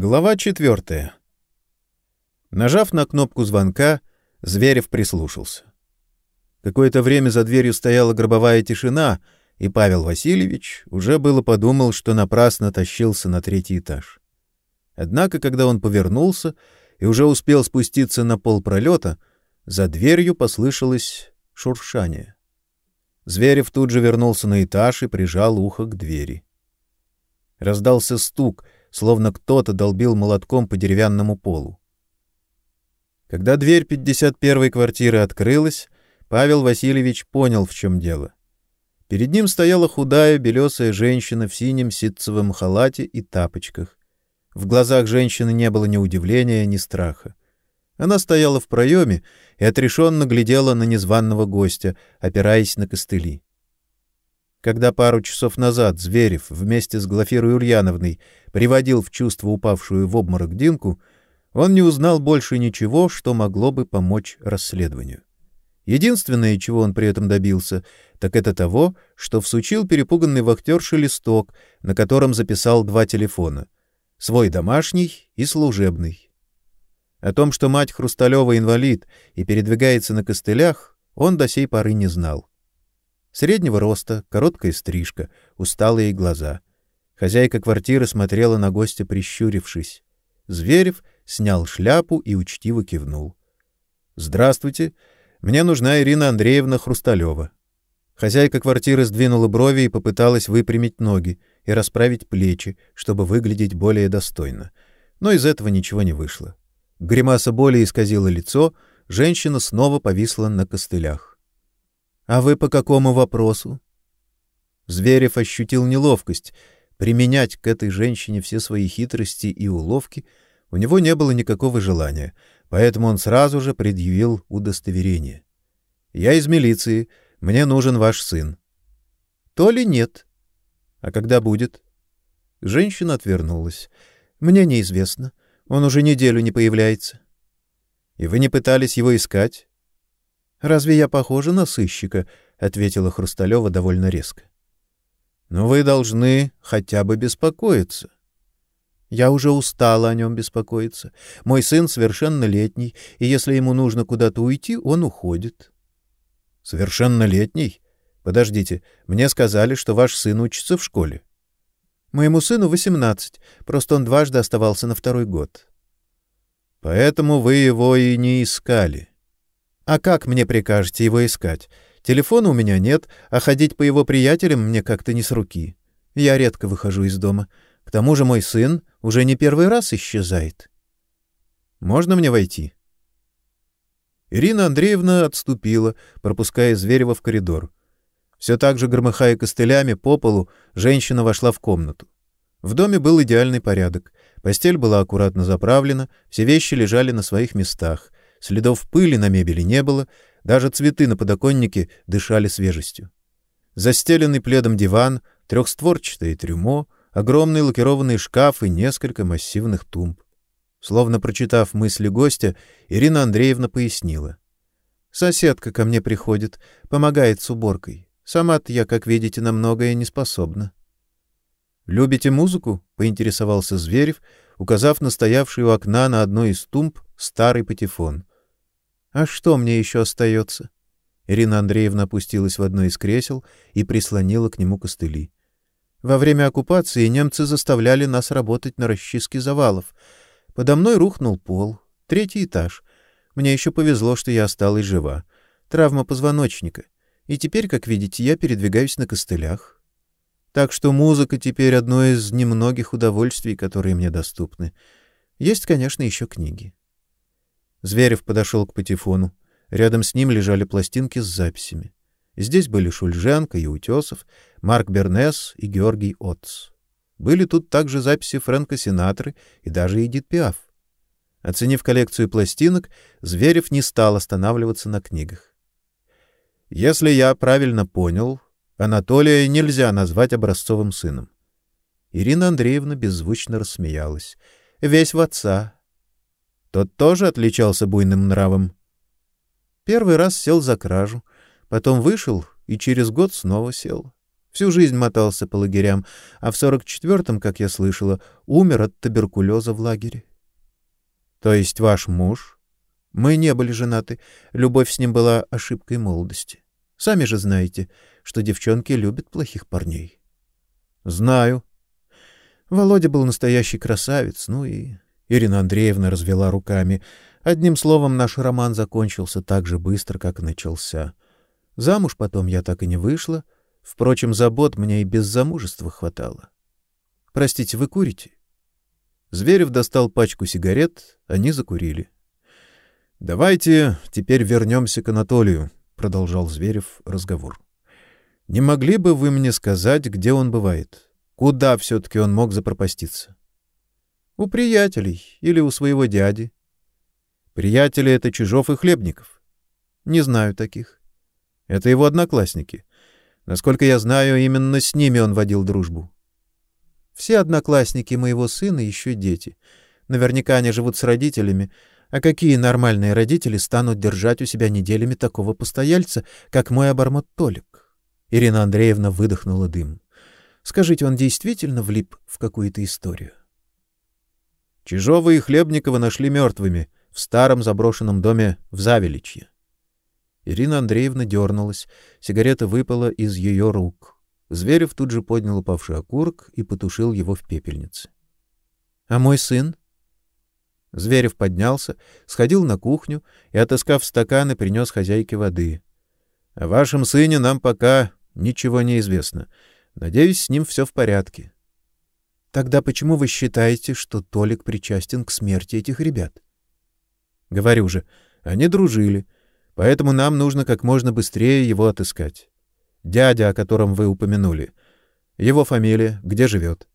Глава четвертая. Нажав на кнопку звонка, Зверев прислушался. Какое-то время за дверью стояла гробовая тишина, и Павел Васильевич уже было подумал, что напрасно тащился на третий этаж. Однако, когда он повернулся и уже успел спуститься на пол пролета, за дверью послышалось шуршание. Зверев тут же вернулся на этаж и прижал ухо к двери. Раздался стук — словно кто-то долбил молотком по деревянному полу. Когда дверь 51-й квартиры открылась, Павел Васильевич понял, в чем дело. Перед ним стояла худая белесая женщина в синем ситцевом халате и тапочках. В глазах женщины не было ни удивления, ни страха. Она стояла в проеме и отрешенно глядела на незваного гостя, опираясь на костыли. Когда пару часов назад Зверев вместе с Глафирой Ульяновной приводил в чувство упавшую в обморок Динку, он не узнал больше ничего, что могло бы помочь расследованию. Единственное, чего он при этом добился, так это того, что всучил перепуганный вахтерше листок, на котором записал два телефона — свой домашний и служебный. О том, что мать Хрусталева инвалид и передвигается на костылях, он до сей поры не знал. Среднего роста, короткая стрижка, усталые глаза. Хозяйка квартиры смотрела на гостя, прищурившись. Зверев снял шляпу и учтиво кивнул. «Здравствуйте. Мне нужна Ирина Андреевна Хрусталева». Хозяйка квартиры сдвинула брови и попыталась выпрямить ноги и расправить плечи, чтобы выглядеть более достойно. Но из этого ничего не вышло. Гримаса боли исказила лицо, женщина снова повисла на костылях. А вы по какому вопросу? Зверев ощутил неловкость. Применять к этой женщине все свои хитрости и уловки у него не было никакого желания, поэтому он сразу же предъявил удостоверение. Я из милиции, мне нужен ваш сын. То ли нет. А когда будет? Женщина отвернулась. Мне неизвестно. Он уже неделю не появляется. И вы не пытались его искать? Разве я похожа на сыщика? ответила Хрусталева довольно резко. Но вы должны хотя бы беспокоиться. Я уже устала о нем беспокоиться. Мой сын совершеннолетний, и если ему нужно куда-то уйти, он уходит. Совершеннолетний? Подождите, мне сказали, что ваш сын учится в школе. Моему сыну восемнадцать, просто он дважды оставался на второй год. Поэтому вы его и не искали. А как мне прикажете его искать? Телефона у меня нет, а ходить по его приятелям мне как-то не с руки. Я редко выхожу из дома. К тому же мой сын уже не первый раз исчезает. Можно мне войти? Ирина Андреевна отступила, пропуская Зверева в коридор. Все так же громыхая костылями по полу, женщина вошла в комнату. В доме был идеальный порядок. Постель была аккуратно заправлена, все вещи лежали на своих местах. Следов пыли на мебели не было, даже цветы на подоконнике дышали свежестью. Застеленный пледом диван, трехстворчатое трюмо, огромный лакированный шкаф и несколько массивных тумб. Словно прочитав мысли гостя, Ирина Андреевна пояснила. «Соседка ко мне приходит, помогает с уборкой. Сама-то я, как видите, на многое не способна». «Любите музыку?» — поинтересовался Зверев, указав на стоявший у окна на одной из тумб старый патефон. А что мне еще остается? Ирина Андреевна опустилась в одно из кресел и прислонила к нему костыли. Во время оккупации немцы заставляли нас работать на расчистке завалов. Подо мной рухнул пол, третий этаж. Мне еще повезло, что я осталась жива. Травма позвоночника. И теперь, как видите, я передвигаюсь на костылях. Так что музыка теперь одно из немногих удовольствий, которые мне доступны. Есть, конечно, еще книги. Зверев подошел к патефону. Рядом с ним лежали пластинки с записями. Здесь были Шульженко и Утесов, Марк Бернес и Георгий Отц. Были тут также записи Фрэнка Синатры и даже Эдит Пиаф. Оценив коллекцию пластинок, Зверев не стал останавливаться на книгах. Если я правильно понял, Анатолия нельзя назвать образцовым сыном. Ирина Андреевна беззвучно рассмеялась. Весь в отца, тот тоже отличался буйным нравом. Первый раз сел за кражу, потом вышел и через год снова сел. Всю жизнь мотался по лагерям, а в сорок четвертом, как я слышала, умер от туберкулеза в лагере. — То есть ваш муж? Мы не были женаты. Любовь с ним была ошибкой молодости. Сами же знаете, что девчонки любят плохих парней. — Знаю. Володя был настоящий красавец, ну и... Ирина Андреевна развела руками. Одним словом, наш роман закончился так же быстро, как начался. Замуж потом я так и не вышла. Впрочем, забот мне и без замужества хватало. Простите, вы курите? Зверев достал пачку сигарет, они закурили. — Давайте теперь вернемся к Анатолию, — продолжал Зверев разговор. — Не могли бы вы мне сказать, где он бывает? Куда все-таки он мог запропаститься? — У приятелей или у своего дяди. — Приятели — это Чижов и Хлебников. — Не знаю таких. — Это его одноклассники. Насколько я знаю, именно с ними он водил дружбу. Все одноклассники моего сына еще дети. Наверняка они живут с родителями. А какие нормальные родители станут держать у себя неделями такого постояльца, как мой обормот Толик? Ирина Андреевна выдохнула дым. Скажите, он действительно влип в какую-то историю? Чижова и Хлебникова нашли мертвыми в старом заброшенном доме в Завеличье. Ирина Андреевна дернулась, сигарета выпала из ее рук. Зверев тут же поднял упавший окурок и потушил его в пепельнице. — А мой сын? Зверев поднялся, сходил на кухню и, отыскав стаканы, принес хозяйке воды. — О вашем сыне нам пока ничего не известно. Надеюсь, с ним все в порядке. — Тогда почему вы считаете, что Толик причастен к смерти этих ребят? — Говорю же, они дружили, поэтому нам нужно как можно быстрее его отыскать дядя, о котором вы упомянули. Его фамилия, где живет?»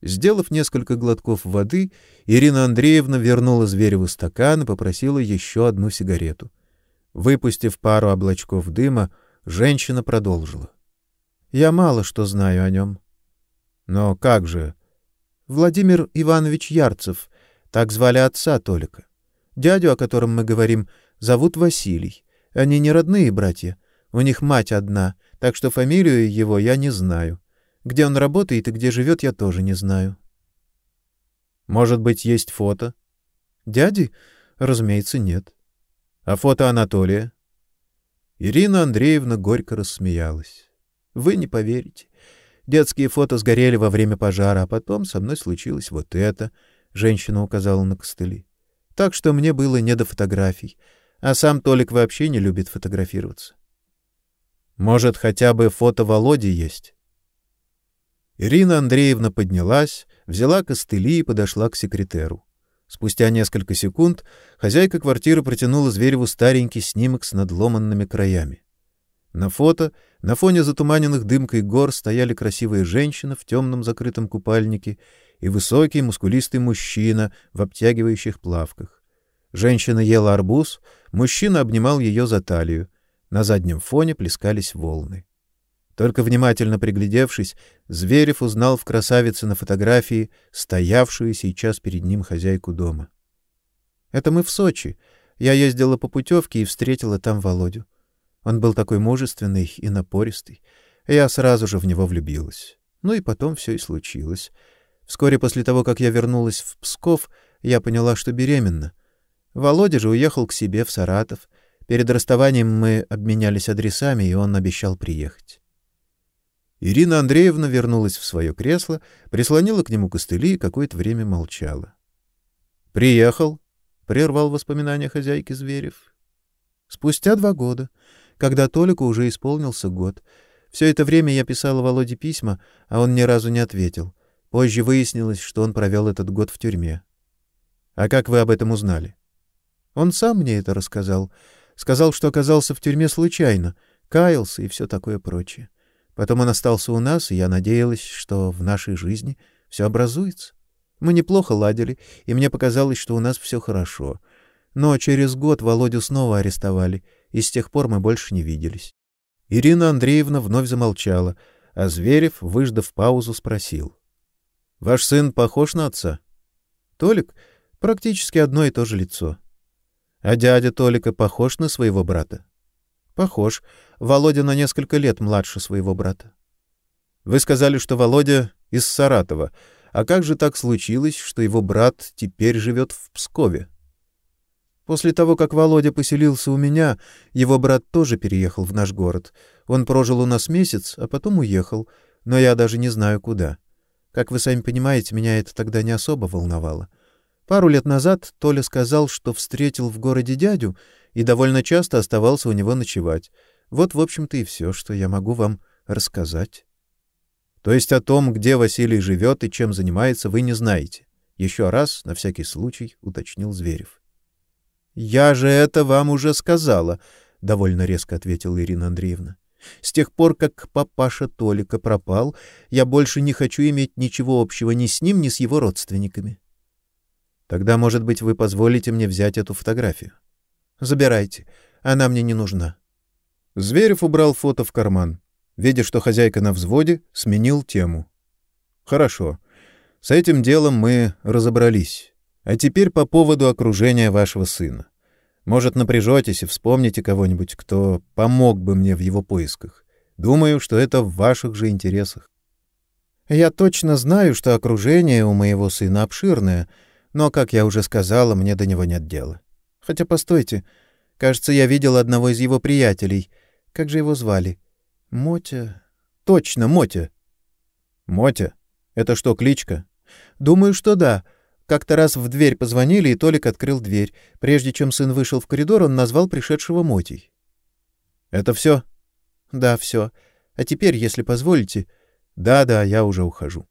Сделав несколько глотков воды, Ирина Андреевна вернула Звереву стакан и попросила еще одну сигарету. Выпустив пару облачков дыма, женщина продолжила. «Я мало что знаю о нем». «Но как же?» «Владимир Иванович Ярцев, так звали отца Толика. Дядю, о котором мы говорим, зовут Василий. Они не родные братья, у них мать одна, так что фамилию его я не знаю. Где он работает и где живет, я тоже не знаю. Может быть, есть фото? Дяди? Разумеется, нет. А фото Анатолия? Ирина Андреевна горько рассмеялась. Вы не поверите. Детские фото сгорели во время пожара, а потом со мной случилось вот это, женщина указала на костыли. Так что мне было не до фотографий, а сам Толик вообще не любит фотографироваться. Может, хотя бы фото Володи есть? Ирина Андреевна поднялась, взяла костыли и подошла к секретеру. Спустя несколько секунд хозяйка квартиры протянула Звереву старенький снимок с надломанными краями. На фото, на фоне затуманенных дымкой гор, стояли красивая женщина в темном закрытом купальнике и высокий мускулистый мужчина в обтягивающих плавках. Женщина ела арбуз, мужчина обнимал ее за талию. На заднем фоне плескались волны. Только внимательно приглядевшись, Зверев узнал в красавице на фотографии стоявшую сейчас перед ним хозяйку дома. Это мы в Сочи. Я ездила по путевке и встретила там Володю. Он был такой мужественный и напористый. Я сразу же в него влюбилась. Ну и потом все и случилось. Вскоре после того, как я вернулась в Псков, я поняла, что беременна. Володя же уехал к себе в Саратов, Перед расставанием мы обменялись адресами, и он обещал приехать. Ирина Андреевна вернулась в свое кресло, прислонила к нему костыли и какое-то время молчала. «Приехал», — прервал воспоминания хозяйки Зверев. «Спустя два года, когда Толику уже исполнился год. Все это время я писала Володе письма, а он ни разу не ответил. Позже выяснилось, что он провел этот год в тюрьме». «А как вы об этом узнали?» «Он сам мне это рассказал». Сказал, что оказался в тюрьме случайно, каялся и все такое прочее. Потом он остался у нас, и я надеялась, что в нашей жизни все образуется. Мы неплохо ладили, и мне показалось, что у нас все хорошо. Но через год Володю снова арестовали, и с тех пор мы больше не виделись. Ирина Андреевна вновь замолчала, а Зверев, выждав паузу, спросил. — Ваш сын похож на отца? — Толик? Практически одно и то же лицо. А дядя Толика похож на своего брата? Похож. Володя на несколько лет младше своего брата. Вы сказали, что Володя из Саратова. А как же так случилось, что его брат теперь живет в Пскове? После того, как Володя поселился у меня, его брат тоже переехал в наш город. Он прожил у нас месяц, а потом уехал, но я даже не знаю куда. Как вы сами понимаете, меня это тогда не особо волновало. Пару лет назад Толя сказал, что встретил в городе дядю и довольно часто оставался у него ночевать. Вот, в общем-то, и все, что я могу вам рассказать. То есть о том, где Василий живет и чем занимается, вы не знаете. Еще раз, на всякий случай, уточнил Зверев. Я же это вам уже сказала, довольно резко ответила Ирина Андреевна. С тех пор, как папаша Толика пропал, я больше не хочу иметь ничего общего ни с ним, ни с его родственниками. Тогда, может быть, вы позволите мне взять эту фотографию. Забирайте, она мне не нужна. Зверев убрал фото в карман. Видя, что хозяйка на взводе, сменил тему. Хорошо. С этим делом мы разобрались. А теперь по поводу окружения вашего сына. Может, напряжетесь и вспомните кого-нибудь, кто помог бы мне в его поисках. Думаю, что это в ваших же интересах. Я точно знаю, что окружение у моего сына обширное, но, как я уже сказала, мне до него нет дела. Хотя, постойте, кажется, я видел одного из его приятелей. Как же его звали? Мотя. Точно, Мотя. Мотя? Это что, кличка? Думаю, что да. Как-то раз в дверь позвонили, и Толик открыл дверь. Прежде чем сын вышел в коридор, он назвал пришедшего Мотей. Это все? Да, все. А теперь, если позволите... Да-да, я уже ухожу.